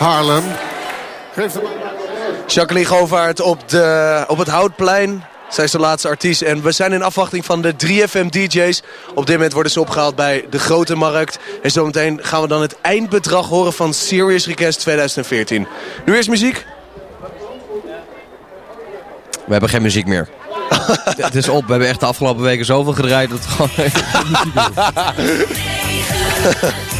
Haarlem. Geeft hem Jacqueline Govaert op, de, op het Houtplein. Zij is de laatste artiest en we zijn in afwachting van de 3FM DJ's. Op dit moment worden ze opgehaald bij de Grote Markt. En zometeen gaan we dan het eindbedrag horen van Serious Request 2014. Nu eerst muziek. We hebben geen muziek meer. het is op. We hebben echt de afgelopen weken zoveel gedraaid dat het gewoon...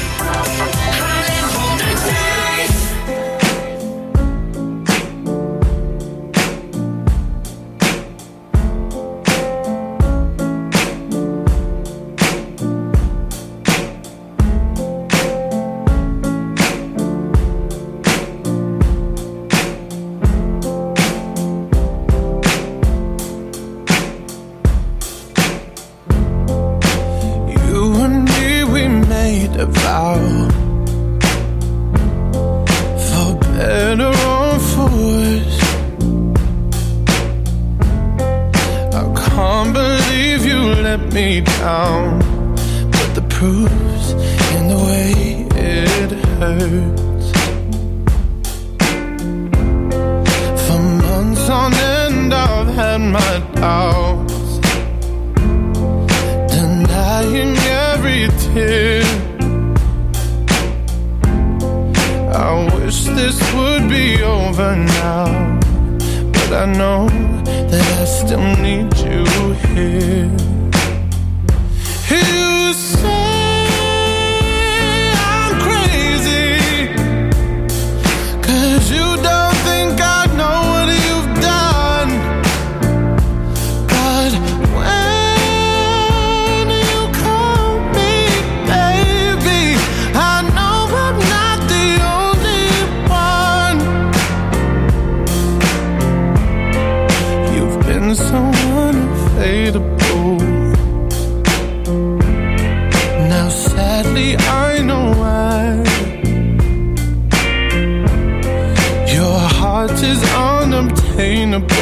here. I wish this would be over now, but I know that I still need you here. You say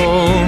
home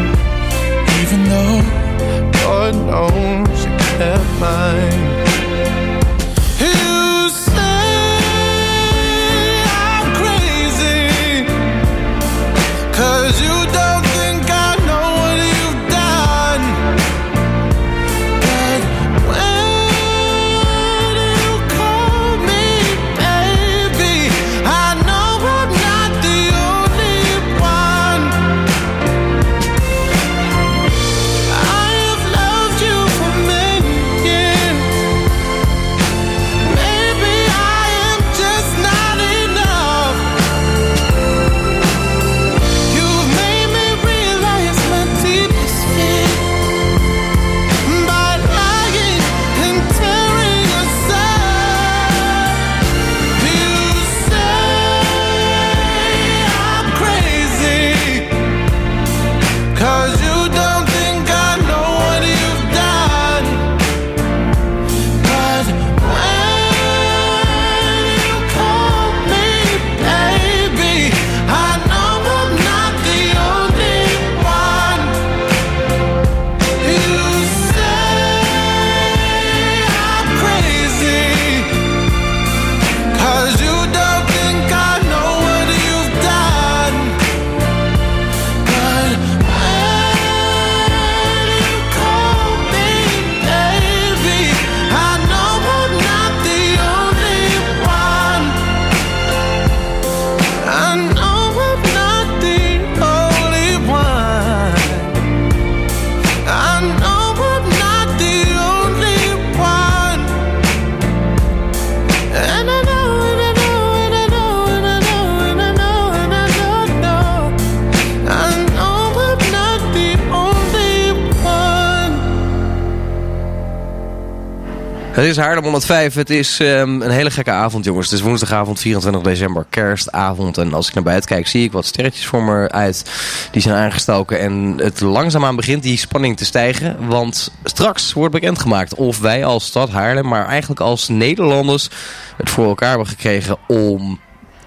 Is Haarlem 105. Het is ehm, een hele gekke avond, jongens. Het is woensdagavond 24 december, kerstavond. En als ik naar buiten kijk, zie ik wat sterretjes voor me uit. Die zijn aangestoken. En het langzaamaan begint die spanning te stijgen. Want straks wordt bekendgemaakt of wij als stad Haarlem, maar eigenlijk als Nederlanders, het voor elkaar hebben gekregen om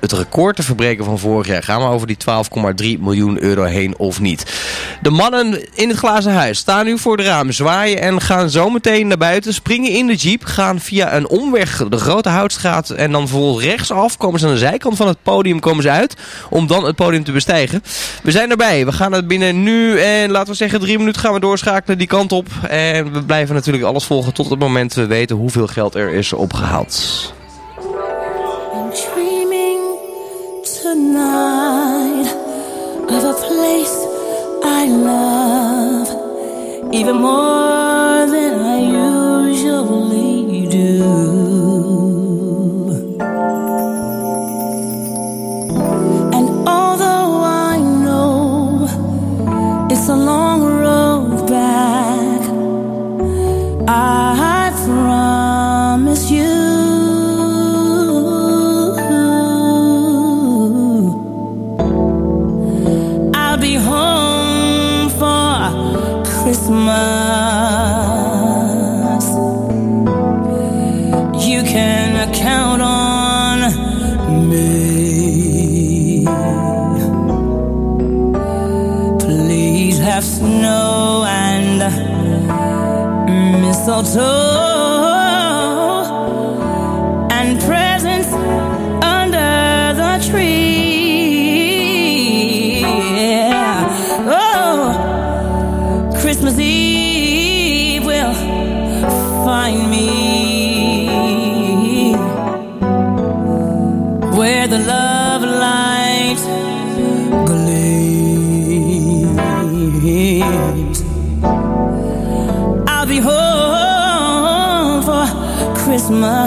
het record te verbreken van vorig jaar. Gaan we over die 12,3 miljoen euro heen of niet? De mannen in het glazen huis staan nu voor de raam, zwaaien en gaan zo meteen naar buiten. Springen in de jeep, gaan via een omweg de grote houtstraat en dan vervolgens rechtsaf komen ze aan de zijkant van het podium komen ze uit. Om dan het podium te bestijgen. We zijn erbij. We gaan het binnen nu en laten we zeggen drie minuten gaan we doorschakelen die kant op. En we blijven natuurlijk alles volgen tot het moment we weten hoeveel geld er is opgehaald. Of a place I love even more than I usually mistletoe and Christmas.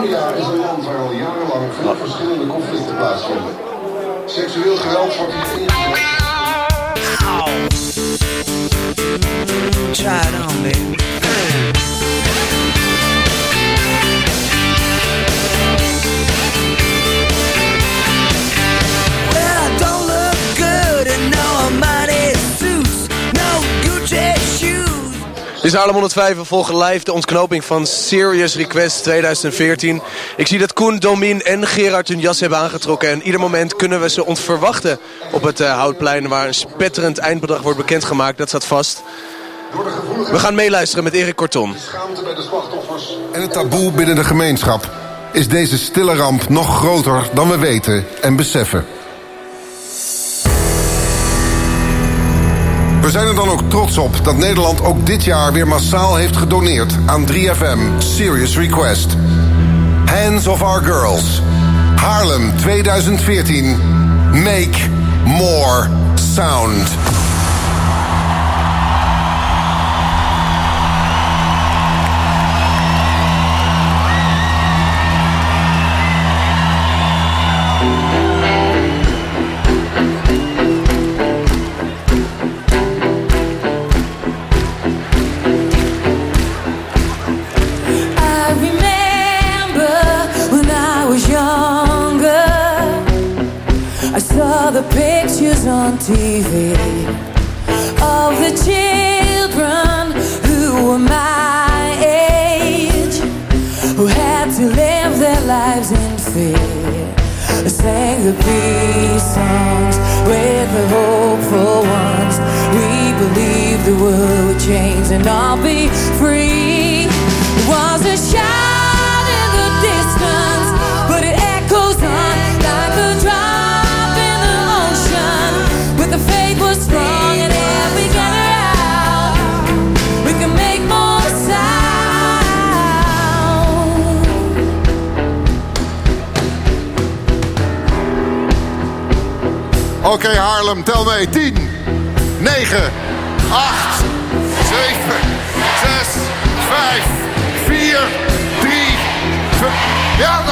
Colombia is een land waar al jarenlang veel verschillende conflicten plaatsvinden. Seksueel geweld wordt hier ingezet. Dit is Haarlem 105. We volgen live de ontknoping van Serious Request 2014. Ik zie dat Koen, Domien en Gerard hun jas hebben aangetrokken. En ieder moment kunnen we ze ontverwachten op het uh, Houtplein... waar een spetterend eindbedrag wordt bekendgemaakt. Dat staat vast. We gaan meeluisteren met Erik Korton. Schaamte bij de slachtoffers. En het taboe binnen de gemeenschap is deze stille ramp nog groter dan we weten en beseffen. We zijn er dan ook trots op dat Nederland ook dit jaar weer massaal heeft gedoneerd aan 3FM Serious Request. Hands of Our Girls. Haarlem 2014. Make more sound. TV of the children who were my age, who had to live their lives in fear. I sang the peace songs with the hopeful ones. We believed the world would change and all be free. It was a shout Oké Haarlem, tel mee. 10, 9, 8, 7, 6, 5, 4, 3, 2... Ja,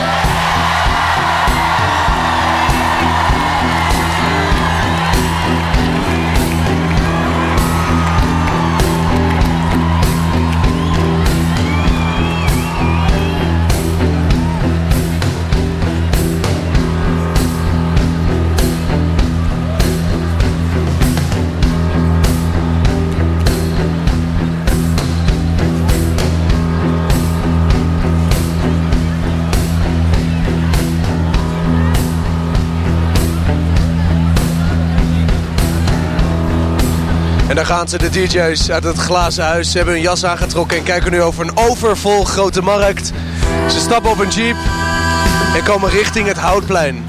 daar gaan ze, de DJ's uit het glazen huis. Ze hebben hun jas aangetrokken en kijken nu over een overvol grote markt. Ze stappen op een jeep en komen richting het Houtplein.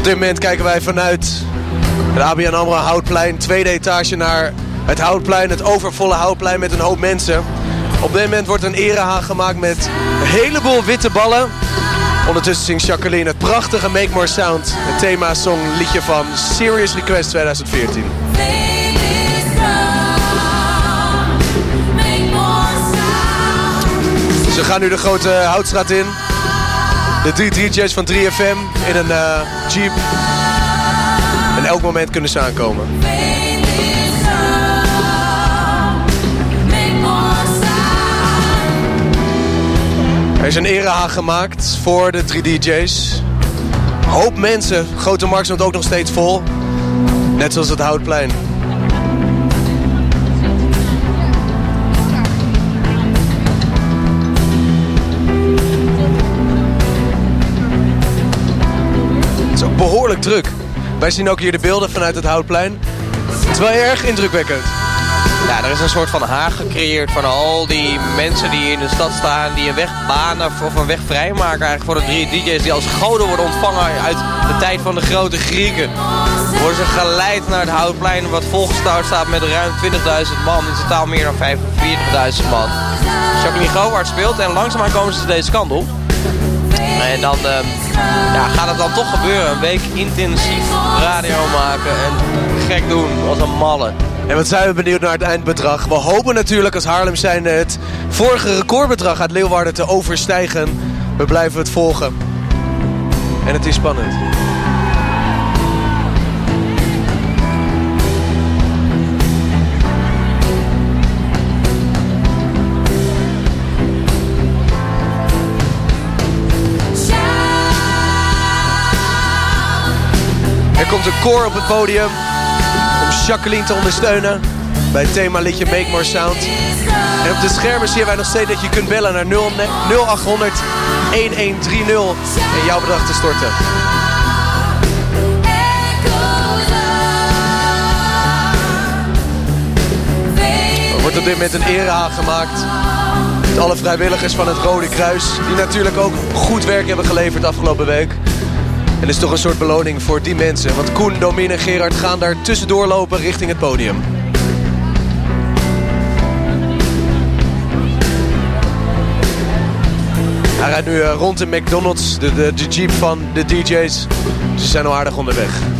Op dit moment kijken wij vanuit het ABN AMRO Houtplein, tweede etage naar het Houtplein, het overvolle Houtplein met een hoop mensen. Op dit moment wordt een erehaag gemaakt met een heleboel witte ballen. Ondertussen zingt Jacqueline het prachtige Make More Sound, het thema-song liedje van Serious Request 2014. Ze gaan nu de grote Houtstraat in. De drie DJ's van 3FM in een eh, jeep. En elk moment kunnen ze aankomen. Er is een erehaag gemaakt voor de drie DJ's. Hoop mensen. Grote markt stond ook nog steeds vol. Net zoals het Houtplein. Wij zien ook hier de beelden vanuit het Houtplein. Het is wel erg indrukwekkend. Ja, er is een soort van haag gecreëerd van al die mensen die in de stad staan, die een weg banen of een weg vrijmaken eigenlijk voor de drie DJ's die als goden worden ontvangen uit de tijd van de grote Grieken. Worden ze geleid naar het Houtplein wat volgestouwd staat met ruim 20.000 man, in totaal meer dan 45.000 man. Jacqueline Gowaard speelt en langzaamaan komen ze deze kant op. En dan ehm, gaat het dan toch gebeuren. Een week intensief radio maken en gek doen als een malle. En wat zijn we benieuwd naar het eindbedrag. We hopen natuurlijk als Haarlem zijn het vorige recordbedrag uit Leeuwarden te overstijgen. We blijven het volgen. En het is spannend. Een koor op het podium om Jacqueline te ondersteunen bij het thema liedje Make More Sound. En op de schermen zien wij nog steeds dat je kunt bellen naar 0800 1130 en jouw bedrag te storten. Er wordt op dit moment een erehaag gemaakt. Met alle vrijwilligers van het Rode Kruis. Die natuurlijk ook goed werk hebben geleverd afgelopen week. En is toch een soort beloning voor die mensen. Want Koen, Domine en Gerard gaan daar tussendoor lopen richting het podium. Hij rijdt nu eh, rond in McDonald's, de, de, de jeep van de DJ's. Ze zijn al aardig onderweg.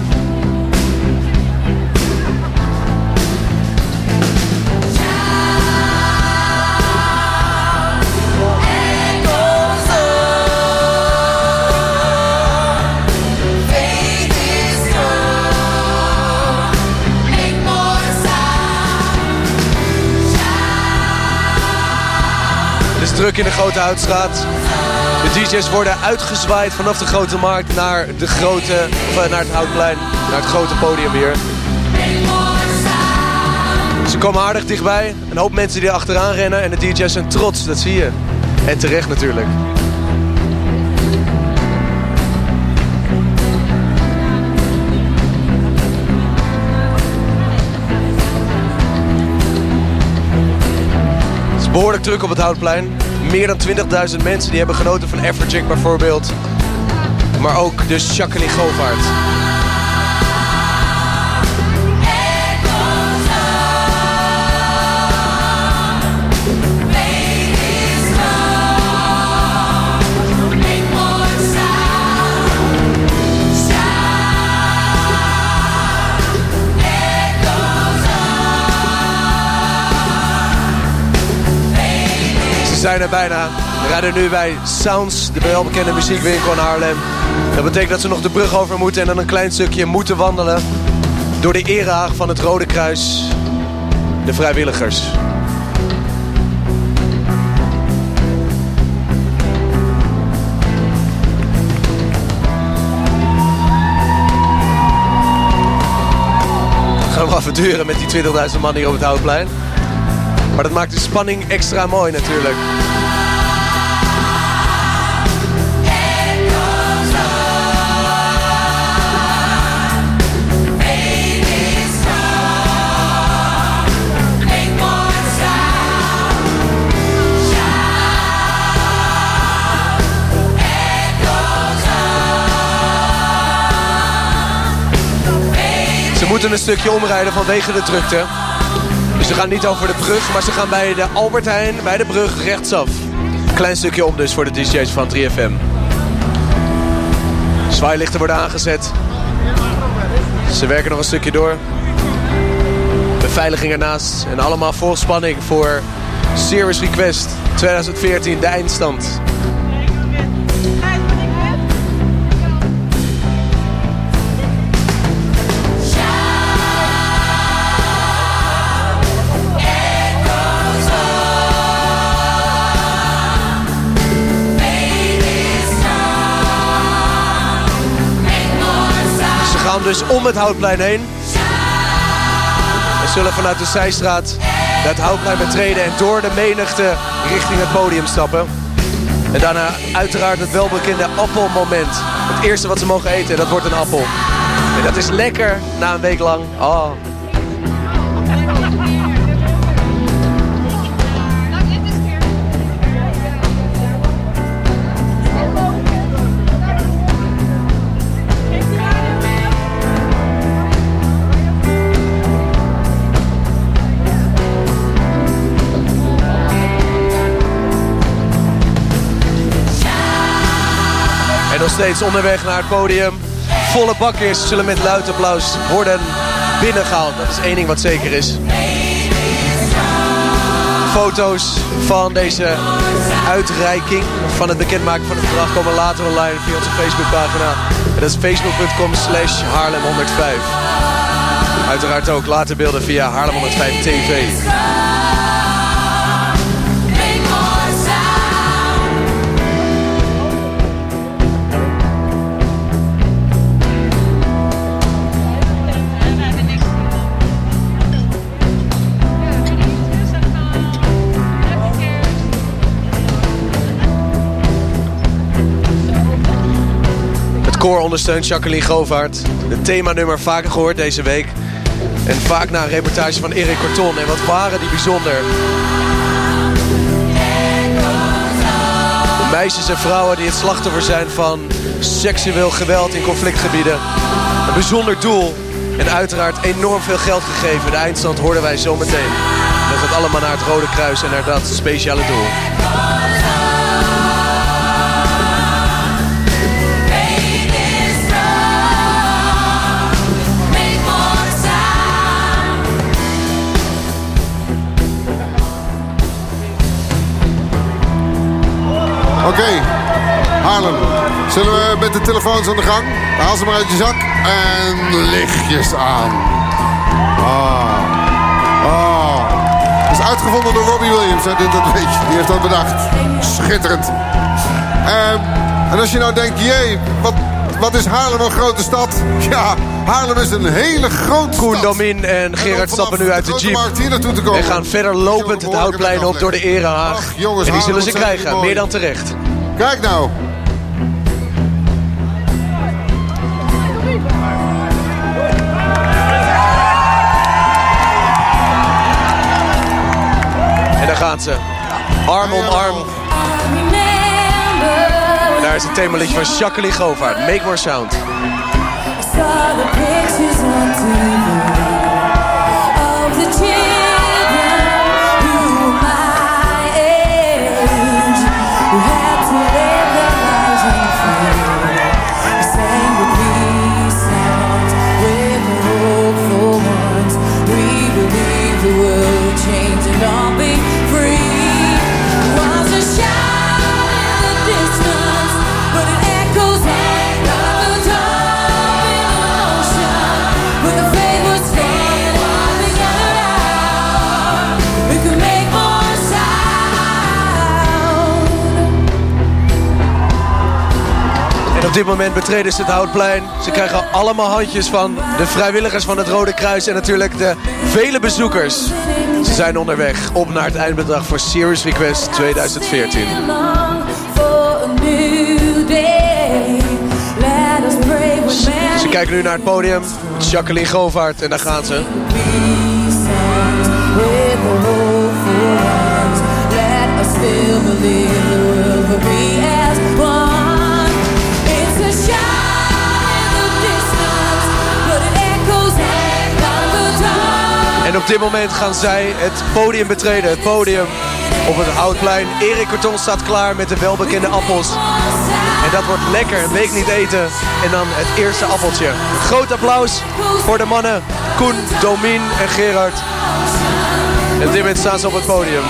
Druk in de Grote Houtstraat. De DJ's worden uitgezwaaid vanaf de Grote Markt naar, de grote, eh, naar het Houtplein. Naar het grote podium hier. Ze komen aardig dichtbij. Een hoop mensen die achteraan rennen. En de DJ's zijn trots, dat zie je. En terecht natuurlijk. Behoorlijk druk op het Houtplein. Meer dan 20.000 mensen die hebben genoten van Everjack bijvoorbeeld. Maar ook dus Jacqueline Govaert. Zijn er bijna. We rijden nu bij Sounds, de welbekende muziekwinkel in Haarlem. Dat betekent dat ze nog de brug over moeten en dan een klein stukje moeten wandelen. Door de erehaag van het Rode Kruis. De vrijwilligers. Nog even duren met die 20.000 man hier op het Houtplein. Maar dat maakt de spanning extra mooi natuurlijk. Ze moeten een stukje omrijden vanwege de drukte. Dus ze gaan niet over de maar ze gaan bij de Albert Heijn, bij de brug, rechtsaf. Klein stukje om dus voor de DJ's van 3FM. Zwaailichten worden aangezet. Ze werken nog een stukje door. Beveiliging ernaast. En allemaal vol spanning voor Serious Request 2014, de eindstand. Gaan dus om het Houtplein heen. En zullen vanuit de Zijstraat het Houtplein betreden en door de menigte richting het podium stappen. En daarna uiteraard het welbekende appelmoment. Het eerste wat ze mogen eten, dat wordt een appel. En dat is lekker na een week lang. Oh. Steeds onderweg naar het podium. Volle bak is, zullen met luid applaus worden binnengehaald. Dat is één ding wat zeker is. Foto's van deze uitreiking, van het bekendmaken van het bedrag, komen later online via onze Facebookpagina. En dat is facebook.com slash Haarlem105. Uiteraard ook later beelden via Haarlem105 TV. Koor ondersteunt Jacqueline Govaert. Het themanummer vaker gehoord deze week. En vaak na een reportage van Erik Corton. En wat waren die bijzonder. De meisjes en vrouwen die het slachtoffer zijn van seksueel geweld in conflictgebieden. Een bijzonder doel. En uiteraard enorm veel geld gegeven. De eindstand hoorden wij zometeen. Dat gaat allemaal naar het Rode Kruis en naar dat speciale doel. Oké, Haarlem. Zullen we met de telefoons aan de gang? Haal ze maar uit je zak. En lichtjes aan. Ah. Ah. Dat is uitgevonden door Robbie Williams. Dat weet je. Die heeft dat bedacht. Schitterend. Ehm, en als je nou denkt, jee, wat, wat is Haarlem een grote stad? Ja, Haarlem is een hele grote Koen, stad. Domin en Gerard stappen nu uit de jeep. Hier. En gaan verder lopend het houtplein op door de Erehaag. Ach, jongens, En die zullen Haarlem, ze krijgen, meer dan terecht. Kijk nou. En daar gaan ze. Arm om arm. En daar is het themaliedje van Jacqueline Govaert. Make more sound. Saw the pictures on TV op dit moment betreden ze het Houtplein. Ze krijgen allemaal handjes van de vrijwilligers van het Rode Kruis... en natuurlijk de vele bezoekers. Ze zijn onderweg op naar het eindbedrag voor Serious Request 2014. Long for a new day. Let us pray with man. Ze kijken nu naar het podium. Jacqueline Govaert en daar gaan ze. En op dit moment gaan zij het podium betreden. Het podium op het Houtplein. Erik Corton staat klaar met de welbekende appels. En dat wordt lekker, een week niet eten. En dan het eerste appeltje. Groot applaus voor de mannen Koen, Domien en Gerard. En op dit moment staan ze op het podium.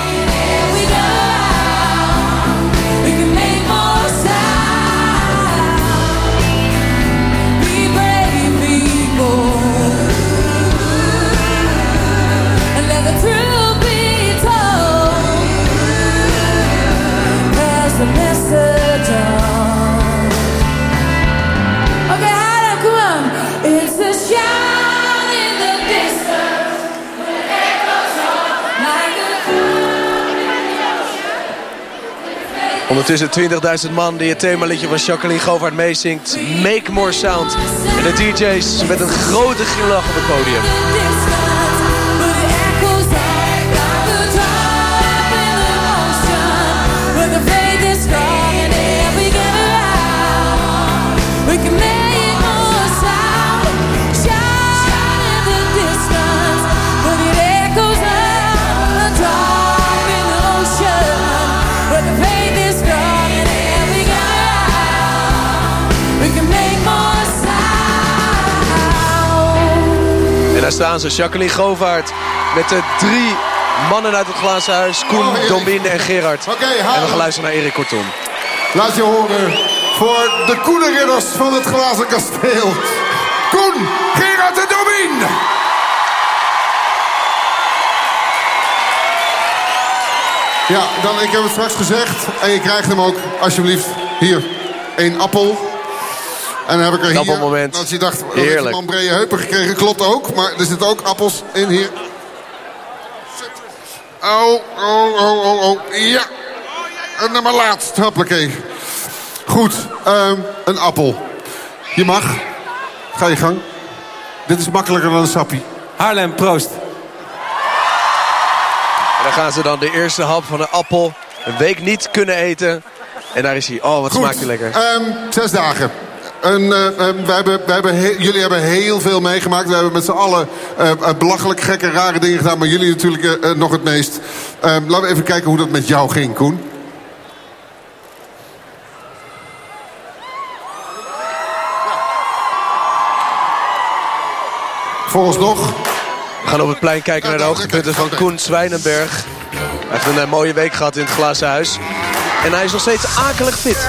Ondertussen 20.000 man die het themaliedje van Jacqueline Govaert meezingt. Make more sound. En de DJ's met een grote glimlach op het podium. Daar staan ze, Jacqueline Govaert met de drie mannen uit het glazen huis. Koen, Oh, Erik. Domien en Gerard. En we gaan luisteren naar Erik Kortom. Laat je horen voor de Koene Ridders van het Glazen Kasteel. Koen, Gerard en Domien. Ja, dan, ik heb het straks gezegd. En je krijgt hem ook, alsjeblieft, hier. Een appel. En dan heb ik er hier... Appelmoment. Als je dacht, dat Heerlijk. heeft man brede heupen gekregen, klopt ook. Maar er zitten ook appels in hier. Oh, oh, oh, oh, oh. Ja. En dan maar laatst, hoppakee. Goed, ehm, een appel. Je mag. Ga je gang. Dit is makkelijker dan een sappie. Haarlem, proost. En dan gaan ze dan de eerste hap van een appel een week niet kunnen eten. En daar is hij. Oh, wat Goed, smaakt hij lekker. ehm, zes dagen. En, eh, wij hebben, wij hebben he- jullie hebben heel veel meegemaakt. We hebben met z'n allen eh, eh, belachelijk gekke, rare dingen gedaan. Maar jullie natuurlijk eh, eh, nog het meest. Ehm, laten we even kijken hoe dat met jou ging, Koen. Vooralsnog. We gaan op het plein kijken naar de hoogtepunten van Koen Zwijnenberg. Hij heeft een eh, mooie week gehad in het glazen huis. En hij is nog steeds akelig fit.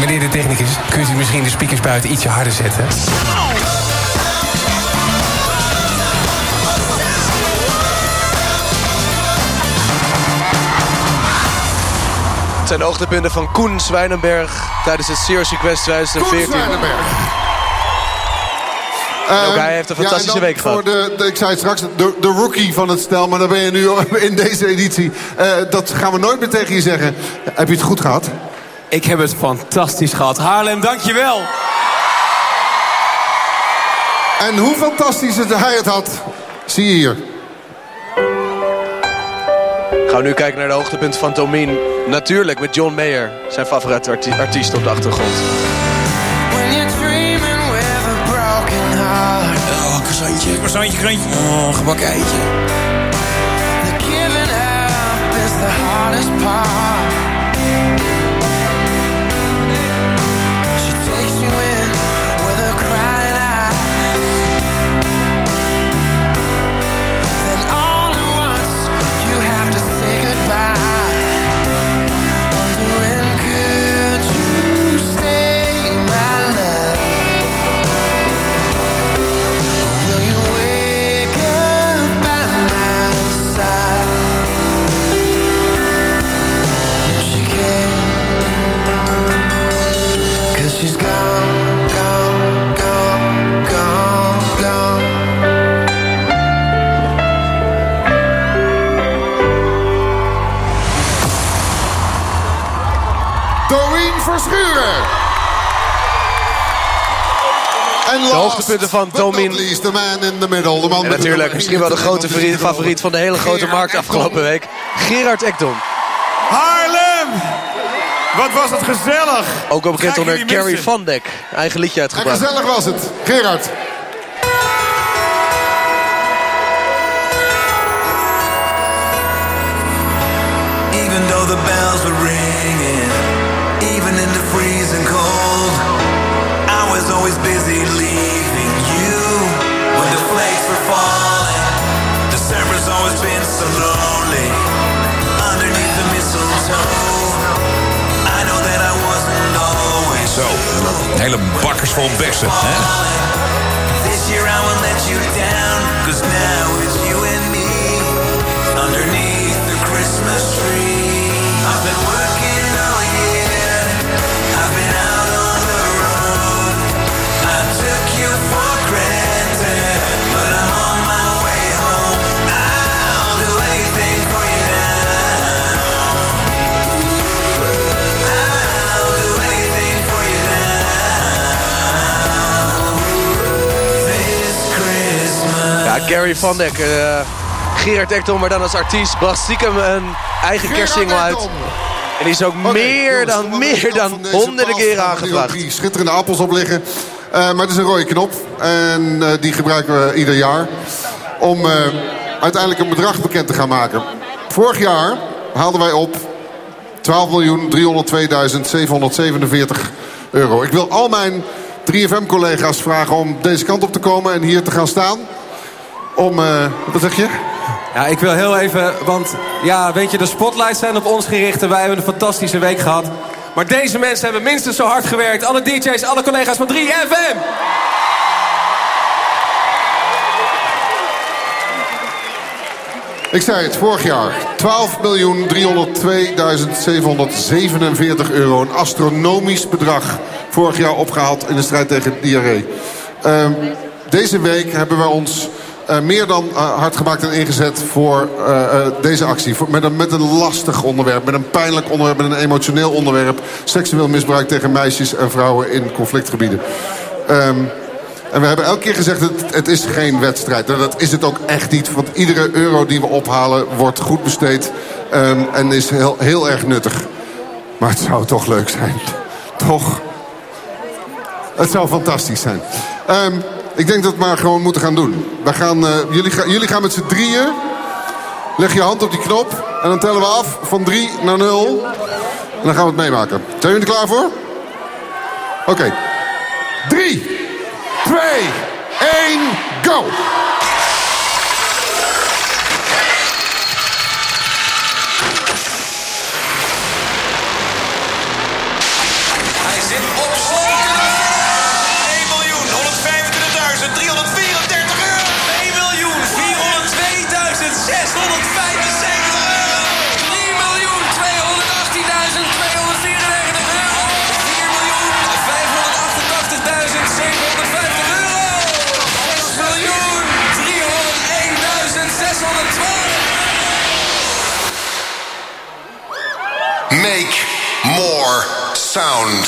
Meneer de technicus, kunt u misschien de speakers buiten ietsje harder zetten? Het zijn de hoogtepunten van Koen Zwijnenberg tijdens het Serious Request Koen 2014. Zwijnenberg. ook hij heeft een fantastische week gehad. Voor de, de- ik zei het straks, de, de rookie van het stel. Maar dan ben je nu in deze editie. Eh, dat gaan we nooit meer tegen je zeggen. Heb je het goed gehad? Ik heb het fantastisch gehad. Haarlem, dankjewel. En hoe fantastisch het hij het had, zie je hier. Gaan we nu kijken naar de hoogtepunten van Domien. Natuurlijk met John Mayer, zijn favoriete arti- artiest op de achtergrond. When you're dreaming with a broken heart. Oh, croissantje, croissantje, krantje. Oh, gebakken eitje. The giving up is the hardest part. Van but not Domien. least, the man in the middle. De man En met de natuurlijk misschien wel de 21, grote favoriet, van de hele grote Gerard markt afgelopen week. Gerard Ekdom. Haarlem! Wat was het gezellig. Ook wel bekend onder Carrie. Van Dek. Eigen liedje En uitgebracht. gezellig was het. Gerard. Even though the bells were ringing, een hele bakkers vol bessen. Hè? This year I won't let you down, cause now it's you and me underneath the Christmas tree. I've been Gary Van Dek. eh, Gerard Ekdom, maar dan als artiest, bracht stiekem een eigen kerstsingle uit. En die is ook meer dan, meer dan honderden keren aangevraagd. drie schitterende appels op liggen. Eh, maar het is een rode knop. En eh, die gebruiken we ieder jaar. Om uiteindelijk een bedrag bekend te gaan maken. Vorig jaar haalden wij op 12.302.747 euro. Ik wil al mijn 3FM-collega's vragen om deze kant op te komen en hier te gaan staan. Om, eh, wat zeg je? Ja, ik wil heel even, want ja, weet je, de spotlights zijn op ons gericht en wij hebben een fantastische week gehad. Maar deze mensen hebben minstens zo hard gewerkt. Alle DJ's, alle collega's van 3FM. Ik zei het, vorig jaar 12.302.747 euro. Een astronomisch bedrag. Vorig jaar opgehaald in de strijd tegen diarree. Ehm, deze week hebben we ons meer dan eh, hard gemaakt en ingezet voor eh, eh, deze actie. Voor- met, een, met een lastig onderwerp, met een pijnlijk onderwerp, met een emotioneel onderwerp. Seksueel misbruik tegen meisjes en vrouwen in conflictgebieden. Ehm, en we hebben elke keer gezegd, het, het is geen wedstrijd. Dat is het ook echt niet. Want iedere euro die we ophalen wordt goed besteed. ehm, en is heel, heel erg nuttig. Maar het zou toch leuk zijn. Toch? Het zou fantastisch zijn. Ehm, ik denk dat we maar gewoon moeten gaan doen. We gaan, eh, jullie, gaan, jullie gaan met z'n drieën. Leg je hand op die knop. En dan tellen we af van 3 naar 0. En dan gaan we het meemaken. Zijn jullie er klaar voor? Oké. 3, 2, 1, go! Sound.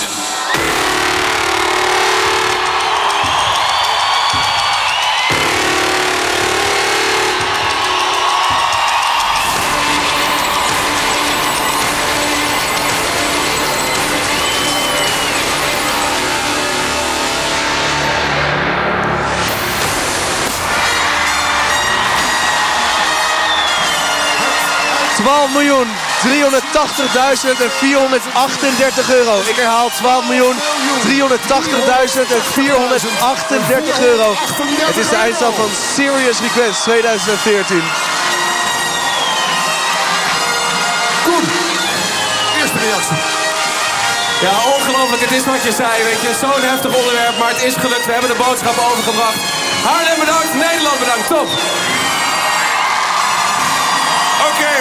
twaalf miljoen 380.438 euro. Ik herhaal 12 miljoen 380.438 euro. Het is de eindstand van Serious Request 2014. Koen, eerste reactie. Ja, ongelooflijk. Het is wat je zei, weet je. Zo'n heftig onderwerp, maar het is gelukt. We hebben de boodschap overgebracht. Haarlem bedankt, Nederland bedankt. Top. Oké,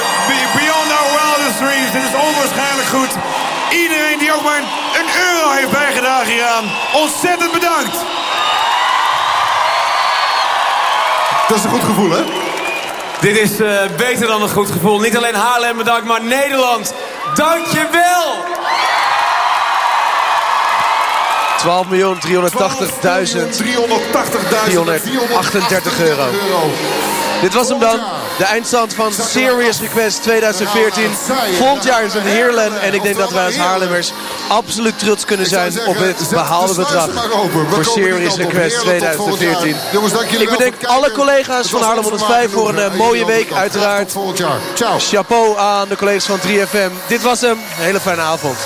be- beyond our wildest dreams. Dit is onwaarschijnlijk goed. Iedereen die ook maar een, euro heeft bijgedragen hieraan. Ontzettend bedankt. Dat is een goed gevoel, hè? Dit is eh, beter dan een goed gevoel. Niet alleen Haarlem bedankt, maar Nederland. Dank je wel. 12 miljoen 380.000 380.438 euro. Dit was hem dan. De eindstand van Serious Request 2014. Volgend jaar is het Heerlen. En ik denk dat wij als Haarlemmers absoluut trots kunnen zijn op het behaalde bedrag. Voor Serious Request 2014. Ik bedenk alle collega's van Haarlem 105 voor een eh, mooie week uiteraard. Chapeau aan de collega's van 3FM. Dit was hem. Een hele fijne avond.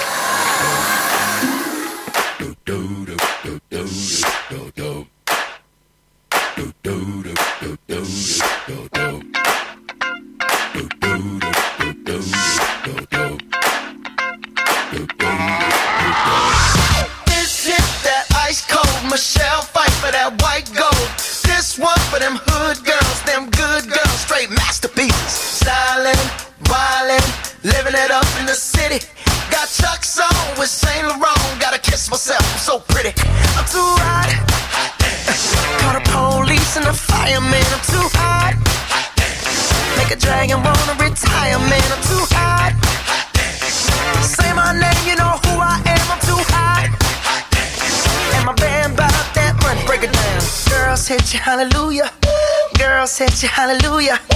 hallelujah.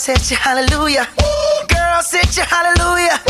Said you hallelujah. Ooh, girl, Said you hallelujah.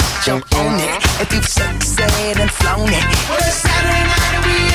Jump on it. If you've succeeded and flown it, a Saturday night we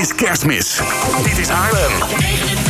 is Kerstmis. Dit is Haarlem.